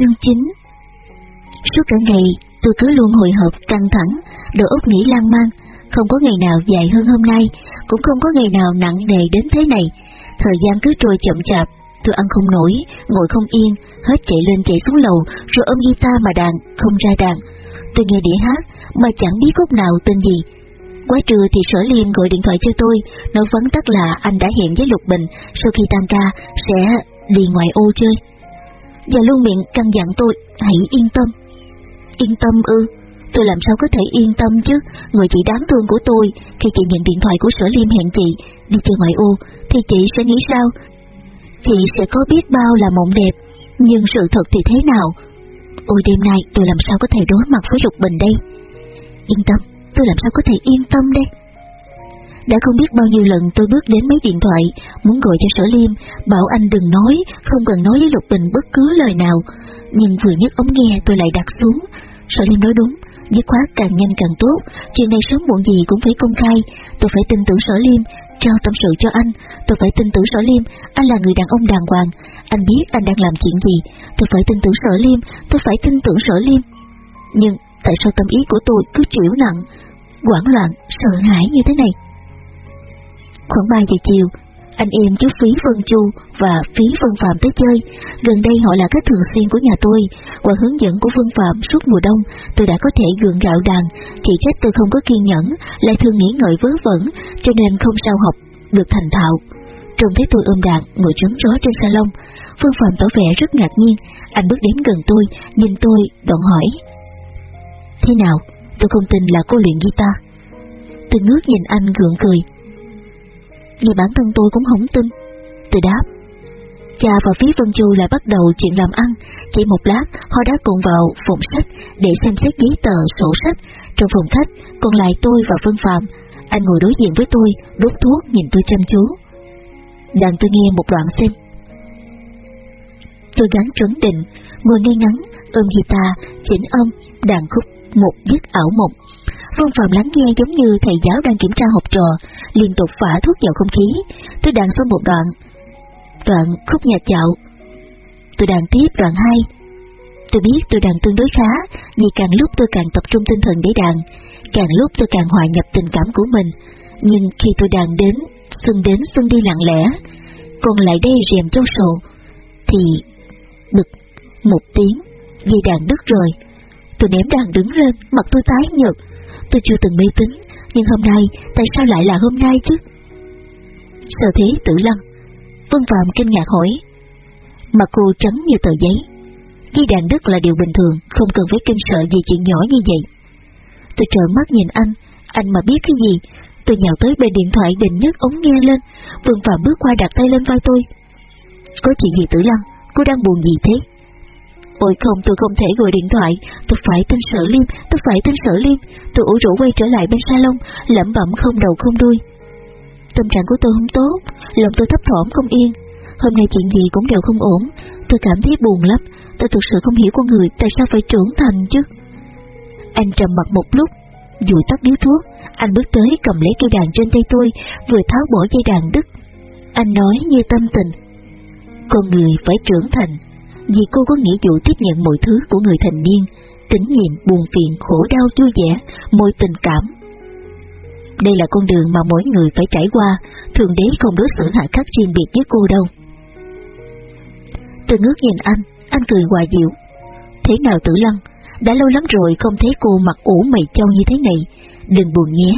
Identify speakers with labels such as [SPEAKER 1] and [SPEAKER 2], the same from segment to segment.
[SPEAKER 1] Chương 9 Suốt cả ngày, tôi cứ luôn hồi hộp, căng thẳng, đầu óc nghĩ lan man, không có ngày nào dài hơn hôm nay, cũng không có ngày nào nặng nề đến thế này. Thời gian cứ trôi chậm chạp, tôi ăn không nổi, ngồi không yên, hết chạy lên chạy xuống lầu, rồi ôm guitar mà đàn, không ra đàn. Tôi nghe đĩa hát, mà chẳng biết khúc nào tên gì. Quá trưa thì sở liêm gọi điện thoại cho tôi, nói vấn tắc là anh đã hẹn với Lục Bình, sau khi tan ca, sẽ đi ngoài ô chơi. Và luôn miệng căn dặn tôi, hãy yên tâm. Yên tâm ư, tôi làm sao có thể yên tâm chứ, người chị đáng thương của tôi, khi chị nhận điện thoại của sở liêm hẹn chị, đi chơi ngoại ô, thì chị sẽ nghĩ sao? Chị sẽ có biết bao là mộng đẹp, nhưng sự thật thì thế nào? Ôi đêm nay tôi làm sao có thể đối mặt với Lục Bình đây? Yên tâm, tôi làm sao có thể yên tâm đây? Đã không biết bao nhiêu lần tôi bước đến mấy điện thoại, muốn gọi cho sở liêm, bảo anh đừng nói, không cần nói với Lục Bình bất cứ lời nào. Nhưng vừa nhấc ống nghe tôi lại đặt xuống. Sở liêm nói đúng, dứt khoát càng nhanh càng tốt, chuyện này sớm muộn gì cũng phải công khai. Tôi phải tin tưởng sở liêm, trao tâm sự cho anh. Tôi phải tin tưởng sở liêm, anh là người đàn ông đàng hoàng. Anh biết anh đang làm chuyện gì. Tôi phải tin tưởng sở liêm, tôi phải tin tưởng sở liêm. Nhưng tại sao tâm ý của tôi cứ chịu nặng, hoảng loạn, sợ hãi như thế này? Khoảng 3 giờ chiều, anh em chú Phí Vân Chu và Phí Vân Phạm tới chơi. Gần đây họ là khách thường xuyên của nhà tôi. Qua hướng dẫn của Vân Phạm suốt mùa đông, tôi đã có thể gượng gạo đàn. Chỉ trách tôi không có kiên nhẫn, lại thường nghĩ ngợi vớ vẩn, cho nên không sao học được thành thạo. Trông thấy tôi ôm đàn, ngồi trấn chó trên salon. Vân Phạm tỏ vẻ rất ngạc nhiên. Anh bước đến gần tôi, nhìn tôi, đoạn hỏi. Thế nào? Tôi không tin là cô luyện guitar. Tôi ngước nhìn anh gượng cười, vì bản thân tôi cũng không tin. Tôi đáp, cha và phía Vân Chu lại bắt đầu chuyện làm ăn, chỉ một lát họ đã cùng vào phòng sách để xem xét giấy tờ, sổ sách. Trong phòng khách, còn lại tôi và Vân Phạm, anh ngồi đối diện với tôi, đốt thuốc nhìn tôi chăm chú. Đàn tôi nghe một đoạn xem. Tôi gắn trấn định, ngồi ngay ngắn, ôm guitar, chỉnh âm, đàn khúc, một giấc ảo mộng. Phương Phạm lắng nghe giống như thầy giáo đang kiểm tra học trò, liên tục phả thuốc vào không khí. Tôi đàn xong một đoạn, đoạn khúc nhạc dạo. Tôi đàn tiếp đoạn 2. Tôi biết tôi đàn tương đối khá, vì càng lúc tôi càng tập trung tinh thần để đàn, càng lúc tôi càng hòa nhập tình cảm của mình. Nhưng khi tôi đàn đến, xuân đến xuân đi lặng lẽ, còn lại đây rèm châu sổ, thì bực một tiếng, dây đàn đứt rồi. Tôi ném đàn đứng lên, mặt tôi tái nhợt, Tôi chưa từng mê tín, nhưng hôm nay, tại sao lại là hôm nay chứ? Sở thế tử lăng, Vân Phạm kinh ngạc hỏi. Mặt cô trắng như tờ giấy. Di đàn đức là điều bình thường, không cần phải kinh sợ gì chuyện nhỏ như vậy. Tôi trợn mắt nhìn anh, anh mà biết cái gì. Tôi nhào tới bên điện thoại định nhấc ống nghe lên, Vân Phạm bước qua đặt tay lên vai tôi. Có chuyện gì tử lăng, cô đang buồn gì thế? Ôi không, tôi không thể gọi điện thoại. Tôi phải tin sở liêm Tôi phải tin sở liêm Tôi ủ rũ quay trở lại bên salon, Lẩm bẩm không đầu không đuôi. Tâm trạng của tôi không tốt, Lòng tôi thấp thỏm không yên. Hôm nay chuyện gì cũng đều không ổn. Tôi cảm thấy buồn lắm. Tôi thực sự không hiểu con người Tại sao phải trưởng thành chứ. Anh trầm mặt một lúc Dụi tắt điếu thuốc, Anh bước tới cầm lấy cây đàn trên tay tôi, Vừa tháo bỏ dây đàn đứt. Anh nói như tâm tình, Con người phải trưởng thành vì cô có nghĩa vụ tiếp nhận mọi thứ của người thành niên, tín nhiệm, buồn phiền, khổ đau, vui vẻ, mọi tình cảm. Đây là con đường mà mỗi người phải trải qua, thường đế không đối xử hạ khắc riêng biệt với cô đâu. từ ngước nhìn anh, anh cười hòa dịu. Thế nào tử lăng, đã lâu lắm rồi không thấy cô mặc ủ mày châu như thế này, đừng buồn nhé,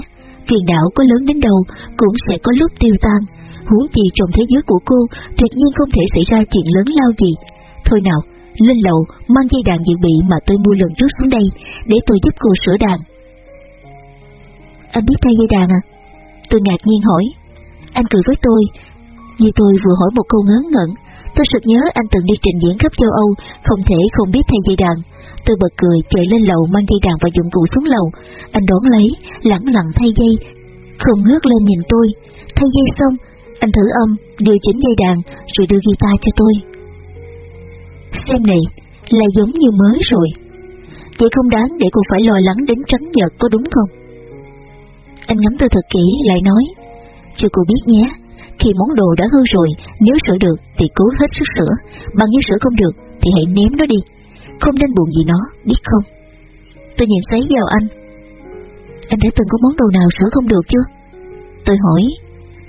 [SPEAKER 1] phiền não có lớn đến đâu cũng sẽ có lúc tiêu tan, huống chi trong thế giới của cô tuyệt nhiên không thể xảy ra chuyện lớn lao gì, Thôi nào, lên lầu mang dây đàn dự bị mà tôi mua lần trước xuống đây để tôi giúp cô sửa đàn. Anh biết thay dây đàn à? Tôi ngạc nhiên hỏi. Anh cười với tôi, vì tôi vừa hỏi một câu ngớ ngẩn. Tôi sực nhớ anh từng đi trình diễn khắp châu Âu, không thể không biết thay dây đàn. Tôi bật cười chạy lên lầu mang dây đàn và dụng cụ xuống lầu. Anh đón lấy, lẳng lặng thay dây, không ngước lên nhìn tôi. Thay dây xong, anh thử âm, điều chỉnh dây đàn, rồi đưa guitar cho tôi. Xem này, là giống như mới rồi. Vậy không đáng để cô phải lo lắng đến trắng nhợt có đúng không? Anh ngắm tôi thật kỹ lại nói, chưa cô biết nhé, khi món đồ đã hư rồi, nếu sửa được thì cố hết sức sửa, bằng như sửa không được thì hãy ném nó đi. không nên buồn gì nó, biết không? Tôi nhìn xoáy vào anh. Anh đã từng có món đồ nào sửa không được chưa? Tôi hỏi.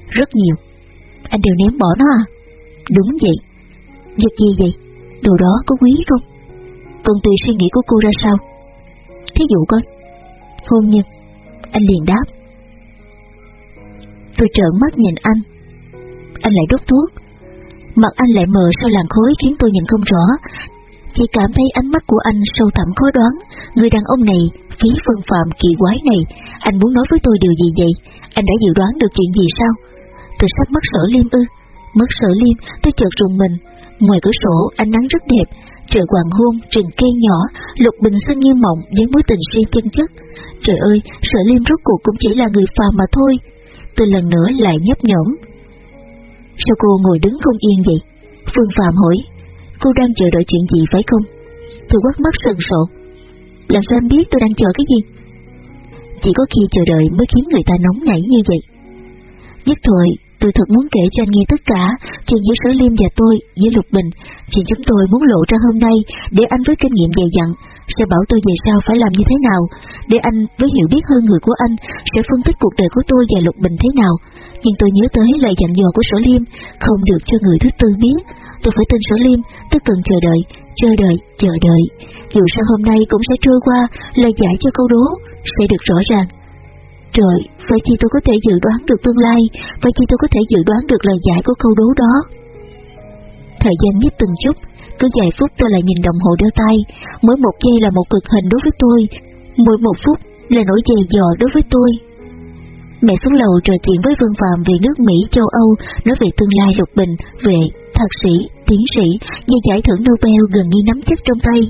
[SPEAKER 1] Rất nhiều. Anh đều ném bỏ nó à? Đúng vậy. Việc gì vậy? Đồ đó có quý không? Còn tùy suy nghĩ của cô ra sao? Thí dụ coi. Hôn nhân. Anh liền đáp. Tôi trợn mắt nhìn anh. Anh lại đốt thuốc. Mặt anh lại mờ sau làn khối khiến tôi nhìn không rõ. Chỉ cảm thấy ánh mắt của anh sâu thẳm khó đoán. Người đàn ông này, phí phân phạm kỳ quái này, anh muốn nói với tôi điều gì vậy? Anh đã dự đoán được chuyện gì sao? Tôi sắp mất sở liêm ư? Mất sở liêm, tôi chợt rùng mình. Ngoài cửa sổ, ánh nắng rất đẹp, trời hoàng hôn, rừng cây nhỏ, lục bình xanh như mộng với mối tình si chân chất. Trời ơi, sở liêm rốt cuộc cũng chỉ là người phàm mà thôi. Tôi lần nữa lại nhấp nhổm. Sao cô ngồi đứng không yên vậy? Phương Phạm hỏi, cô đang chờ đợi chuyện gì phải không? Tôi quát mắt sần sộ. Làm sao em biết tôi đang chờ cái gì? Chỉ có khi chờ đợi mới khiến người ta nóng nảy như vậy. Nhất thời, tôi thật muốn kể cho anh nghe tất cả chuyện giữa Sở Liêm và tôi, với Lục Bình. Chuyện chúng tôi muốn lộ ra hôm nay để anh với kinh nghiệm dày dặn sẽ bảo tôi về sau phải làm như thế nào, để anh với hiểu biết hơn người của anh sẽ phân tích cuộc đời của tôi và Lục Bình thế nào. Nhưng tôi nhớ tới lời dặn dò của Sở Liêm, không được cho người thứ tư biết. Tôi phải tin Sở Liêm, tôi cần chờ đợi, chờ đợi, chờ đợi. Dù sao hôm nay cũng sẽ trôi qua, lời giải cho câu đố sẽ được rõ ràng. Trời, vậy chỉ tôi có thể dự đoán được tương lai, vậy chỉ tôi có thể dự đoán được lời giải của câu đố đó. Thời gian nhích từng chút, cứ vài phút tôi lại nhìn đồng hồ đeo tay, mỗi một giây là một cực hình đối với tôi, mỗi một phút là nỗi dày dò đối với tôi. Mẹ xuống lầu trò chuyện với Vương Phạm về nước Mỹ, châu Âu, nói về tương lai lục bình, về thạc sĩ, tiến sĩ, như giải thưởng Nobel gần như nắm chắc trong tay.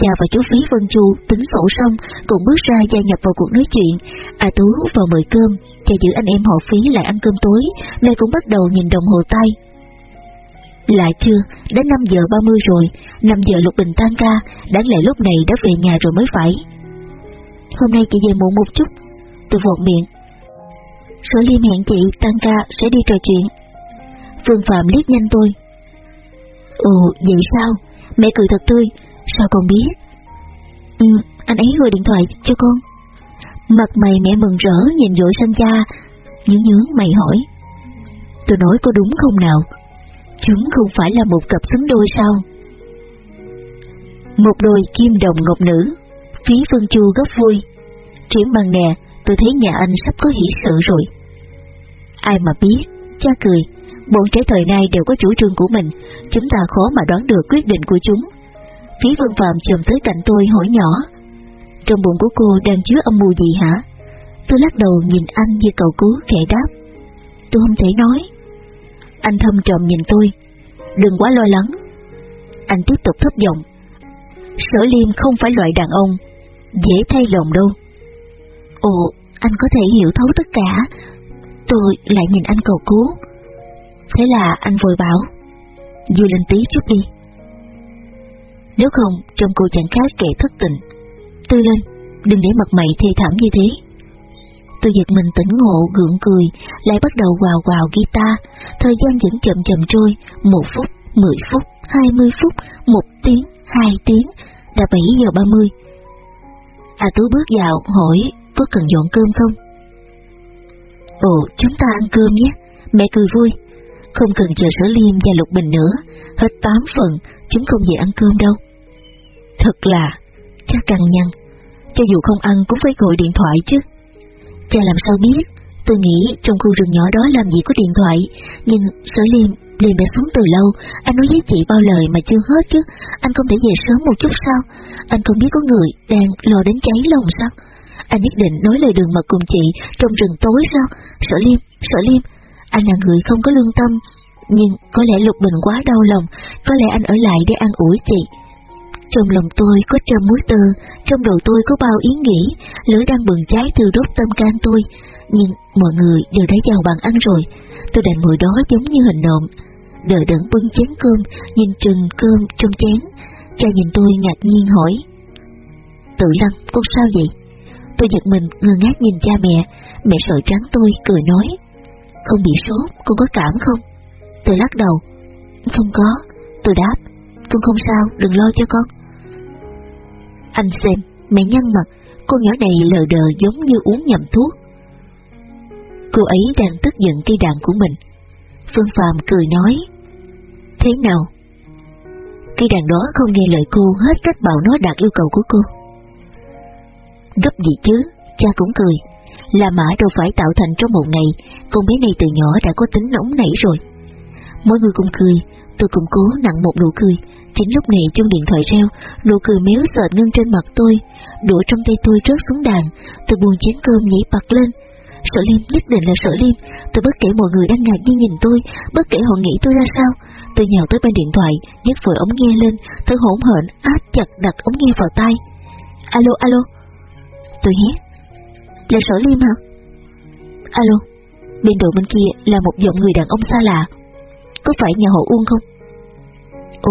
[SPEAKER 1] Cha và chú Phí Vân Chu tính sổ xong, cũng bước ra gia nhập vào cuộc nói chuyện. À Tú vào mời cơm, cha giữ anh em họ Phí lại ăn cơm tối, mẹ cũng bắt đầu nhìn đồng hồ tay. Lại chưa, đến 5 giờ 30 rồi, 5 giờ Lục Bình tan ca, đáng lẽ lúc này đã về nhà rồi mới phải. Hôm nay chị về muộn một chút, tôi vọt miệng. Sở Liêm hẹn chị tan ca sẽ đi trò chuyện. Phương Phạm liếc nhanh tôi. Ồ, vậy sao? Mẹ cười thật tươi, sao con biết? Ừ, anh ấy gọi điện thoại cho con. Mặt mày mẹ mừng rỡ nhìn dội sang cha, nhướng nhướng mày hỏi. Tôi nói có đúng không nào? Chúng không phải là một cặp xứng đôi sao? Một đôi kim đồng ngọc nữ, phí Phương Chu gấp vui. Triển bằng nè, tôi thấy nhà anh sắp có hỷ sự rồi. Ai mà biết, cha cười, bọn trẻ thời nay đều có chủ trương của mình, chúng ta khó mà đoán được quyết định của chúng. Phí Vân Phạm chồm tới cạnh tôi hỏi nhỏ, trong bụng của cô đang chứa âm mưu gì hả? Tôi lắc đầu nhìn anh như cầu cứu khẽ đáp. Tôi không thể nói. Anh thâm trầm nhìn tôi. Đừng quá lo lắng. Anh tiếp tục thấp giọng. Sở liêm không phải loại đàn ông, dễ thay lòng đâu. Ồ, anh có thể hiểu thấu tất cả. Tôi lại nhìn anh cầu cứu. Thế là anh vội bảo. vui lên tí chút đi. Nếu không, trong cô chẳng khác kẻ thất tình. Tư lên, đừng để mặt mày thê thảm như thế. Tôi giật mình tỉnh ngộ, gượng cười, lại bắt đầu quào quào guitar. Thời gian vẫn chậm chậm trôi, một phút, mười phút, hai mươi phút, một tiếng, hai tiếng, đã bảy giờ ba mươi. À Tú bước vào, hỏi, có cần dọn cơm không? Ồ, chúng ta ăn cơm nhé, mẹ cười vui. Không cần chờ sở liêm và lục bình nữa, hết tám phần, chúng không về ăn cơm đâu. Thật là, cha cằn nhằn, cho dù không ăn cũng phải gọi điện thoại chứ. Cha làm sao biết, tôi nghĩ trong khu rừng nhỏ đó làm gì có điện thoại, nhưng sở liêm liền đã xuống từ lâu, anh nói với chị bao lời mà chưa hết chứ, anh không thể về sớm một chút sao? Anh không biết có người đang lo đến cháy lòng sao? Anh nhất định nói lời đường mật cùng chị trong rừng tối sao? Sở liêm, sở liêm, anh là người không có lương tâm, nhưng có lẽ Lục Bình quá đau lòng, có lẽ anh ở lại để an ủi chị. Trong lòng tôi có trăm mối tơ, trong đầu tôi có bao ý nghĩ, lửa đang bừng cháy từ đốt tâm can tôi, nhưng mọi người đều đã vào bàn ăn rồi, tôi đành ngồi đó giống như hình nộm, đợi đựng bưng chén cơm, nhìn chừng cơm trong chén. Cha nhìn tôi ngạc nhiên hỏi, Tự Lăng, con sao vậy? Tôi giật mình ngơ ngác nhìn cha mẹ, mẹ sợ trắng tôi, cười nói, không bị sốt, con có cảm không? Tôi lắc đầu, Không có, tôi đáp, con không sao, đừng lo cho con. Anh xem, mẹ nhăn mặt, cô nhỏ này lờ đờ giống như uống nhầm thuốc. Cô ấy đang tức giận cây đàn của mình. Phương Phạm cười nói, Thế nào? Cây đàn đó không nghe lời cô hết cách bảo nó đạt yêu cầu của cô. Gấp gì chứ, cha cũng cười. Là mã đâu phải tạo thành trong một ngày, con bé này từ nhỏ đã có tính nóng nảy rồi. Mỗi người cùng cười, tôi cũng cố nặng một nụ cười. Chính lúc này chuông điện thoại reo, nụ cười méo sợt ngưng trên mặt tôi, đũa trong tay tôi rớt xuống đàn, tôi buông chén cơm nhảy bật lên. Sở Liêm nhất định là Sở Liêm, tôi bất kể mọi người đang ngạc nhiên nhìn tôi, bất kể họ nghĩ tôi ra sao. Tôi nhào tới bên điện thoại, nhấc vội ống nghe lên, tôi hổn hển áp chặt đặt ống nghe vào tai. Alo, alo. Tôi hét. Là Sở Liêm hả? Alo. Bên đầu bên kia là một giọng người đàn ông xa lạ. Có phải nhà họ Uông không?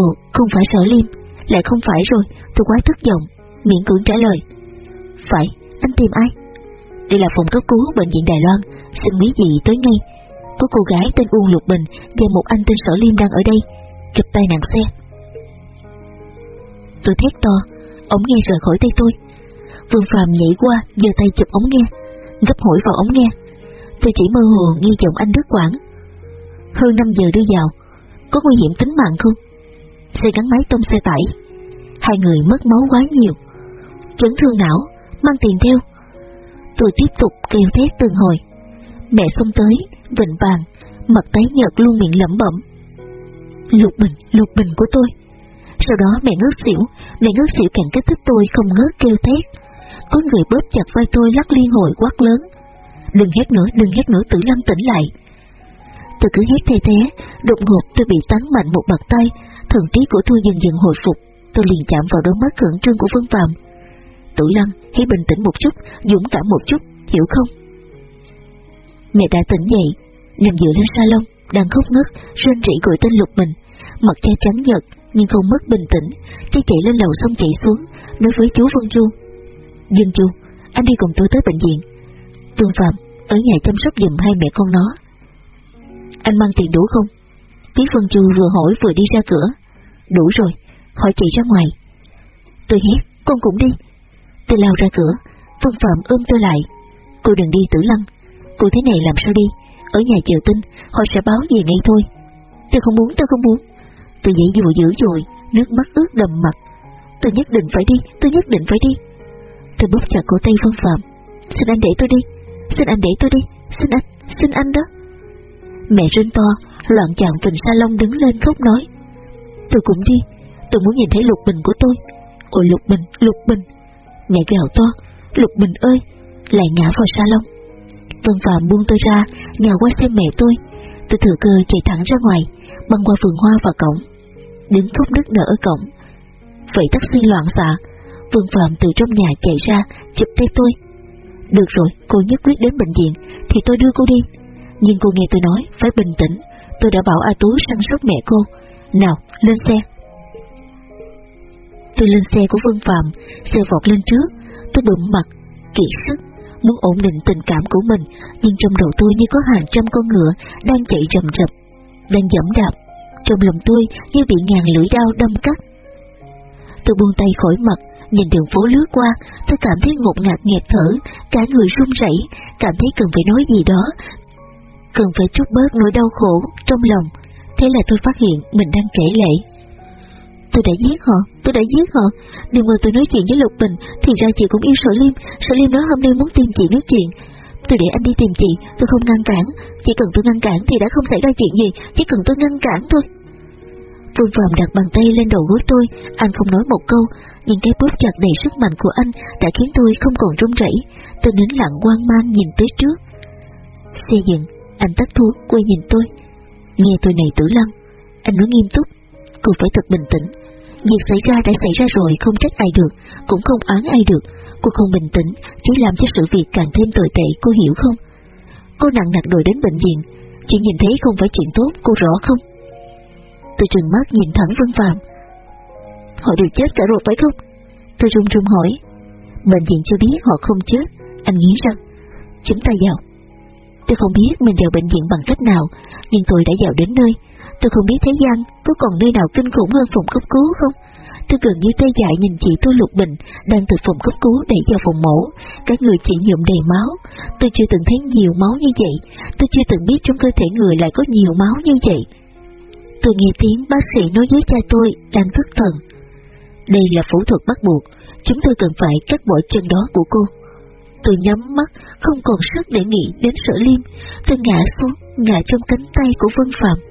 [SPEAKER 1] Ồ, không phải Sở Liêm. Lại không phải rồi, tôi quá tức giọng, miệng cưỡng trả lời. Phải, anh tìm ai? Đây là phòng cấp cứu bệnh viện Đài Loan, xin quý gì tới ngay. Có cô gái tên Uông Lục Bình và một anh tên Sở Liêm đang ở đây, gặp tai nạn xe. Tôi thét to, ống nghe rời khỏi tay tôi. Vương Phạm nhảy qua, giơ tay chụp ống nghe, gấp hổi vào ống nghe. Tôi chỉ mơ hồ nghe giọng anh đứt quãng. Hơn 5 giờ đưa vào, có nguy hiểm tính mạng không? Xe gắn máy tông xe tải, hai người mất máu quá nhiều, chấn thương não, mang tiền theo. Tôi tiếp tục kêu thét từng hồi. Mẹ xông tới, vịnh vàng, mặt tái nhợt luôn miệng lẩm bẩm. Lục bình, lục bình của tôi. Sau đó mẹ ngất xỉu, mẹ ngất xỉu càng kích thích tôi không ngớt kêu thét. Có người bóp chặt vai tôi lắc liên hồi quát lớn. Đừng hét nữa, đừng hét nữa, tử lâm tỉnh lại. Tôi cứ hét thay thế, đột ngột tôi bị tán mạnh một bàn tay, thần trí của tôi dần dần hồi phục, tôi liền chạm vào đôi mắt khẩn trương của Vân Phạm. Tử Lăng, hãy bình tĩnh một chút, dũng cảm một chút, hiểu không? Mẹ đã tỉnh dậy, nằm dựa lên salon, đang khóc ngất, rên rỉ gọi tên Lục mình mặt cha trắng nhợt nhưng không mất bình tĩnh, cha chạy lên lầu xong chạy xuống, nói với chú Vân Chu. Dương Chu, anh đi cùng tôi tới bệnh viện. Vương Phạm, ở nhà chăm sóc giùm hai mẹ con nó. Anh mang tiền đủ không? Tiến Vân Chu vừa hỏi vừa đi ra cửa. Đủ rồi, hỏi chị ra ngoài. Tôi hét, con cũng đi. Tôi lao ra cửa, Phương Phạm ôm tôi lại. Cô đừng đi tử lăng, cô thế này làm sao đi, ở nhà chờ tin, họ sẽ báo về ngay thôi. Tôi không muốn, tôi không muốn. Tôi dậy dù dữ dội, nước mắt ướt đầm mặt. Tôi nhất định phải đi, tôi nhất định phải đi. Tôi bóp chặt cổ tay Vân Phạm. Xin anh để tôi đi, xin anh để tôi đi, xin anh, xin anh đó. Mẹ rên to, loạn chạng sa salon đứng lên khóc nói. Tôi cũng đi, tôi muốn nhìn thấy lục bình của tôi. Ôi lục bình, lục bình. Mẹ gào to, lục bình ơi, lại ngã vào salon. Vân Phạm buông tôi ra, nhào qua xem mẹ tôi. Tôi thừa cơ chạy thẳng ra ngoài, băng qua vườn hoa và cổng. Đứng khóc nức nở ở cổng. Vậy taxi loạn xạ, vương Phạm từ trong nhà chạy ra, chụp tay tôi. Được rồi, cô nhất quyết đến bệnh viện, thì tôi đưa cô đi. Nhưng cô nghe tôi nói, phải bình tĩnh, tôi đã bảo A Tú săn sóc mẹ cô. Nào, lên xe. Tôi lên xe của vương Phạm, xe vọt lên trước, tôi bụm mặt, kỹ sức, muốn ổn định tình cảm của mình, nhưng trong đầu tôi như có hàng trăm con ngựa đang chạy rầm rập, đang dẫm đạp. Trong lòng tôi như bị ngàn lưỡi dao đâm cắt. Tôi buông tay khỏi mặt, nhìn đường phố lướt qua, tôi cảm thấy ngột ngạt nghẹt thở, cả người run rẩy, cảm thấy cần phải nói gì đó, cần phải chút bớt nỗi đau khổ trong lòng. Thế là tôi phát hiện mình đang kể lệ. Tôi đã giết họ, tôi đã giết họ. Đừng ngờ tôi nói chuyện với Lục Bình, thì ra chị cũng yêu Sở Liêm. Sở Liêm nói hôm nay muốn tìm chị nói chuyện. Tôi để anh đi tìm chị, tôi không ngăn cản. Chỉ cần tôi ngăn cản thì đã không xảy ra chuyện gì, chỉ cần tôi ngăn cản thôi. Phương Phạm đặt bàn tay lên đầu gối tôi, anh không nói một câu, những cái bóp chặt đầy sức mạnh của anh đã khiến tôi không còn run rẩy. Tôi đứng lặng quan mang nhìn tới trước. Xe dừng, anh tắt thuốc, quay nhìn tôi. Nghe tôi này tử lăng, anh nói nghiêm túc, cô phải thật bình tĩnh. Việc xảy ra đã xảy ra rồi, không trách ai được, cũng không oán ai được. Cô không bình tĩnh, chỉ làm cho sự việc càng thêm tồi tệ, cô hiểu không? Cô nặng nặc đòi đến bệnh viện, chỉ nhìn thấy không phải chuyện tốt, cô rõ không? Tôi trừng mắt nhìn thẳng Vân Phạm. Họ đều chết cả rồi phải không? Tôi run run hỏi. Bệnh viện chưa biết họ không chết, anh nghĩ rằng. Chúng ta vào. Tôi không biết mình vào bệnh viện bằng cách nào, nhưng tôi đã vào đến nơi. Tôi không biết thế gian có còn nơi nào kinh khủng hơn phòng cấp cứu không? Tôi gần như tê dại nhìn chị tôi lục bình đang từ phòng cấp cứu đẩy vào phòng mổ. Các người chỉ nhuộm đầy máu. Tôi chưa từng thấy nhiều máu như vậy. Tôi chưa từng biết trong cơ thể người lại có nhiều máu như vậy. Tôi nghe tiếng bác sĩ nói với cha tôi đang thất thần. Đây là phẫu thuật bắt buộc. Chúng tôi cần phải cắt bỏ chân đó của cô. Tôi nhắm mắt, không còn sức để nghĩ đến sở liêm. Tôi ngã xuống, ngã trong cánh tay của Vân Phạm.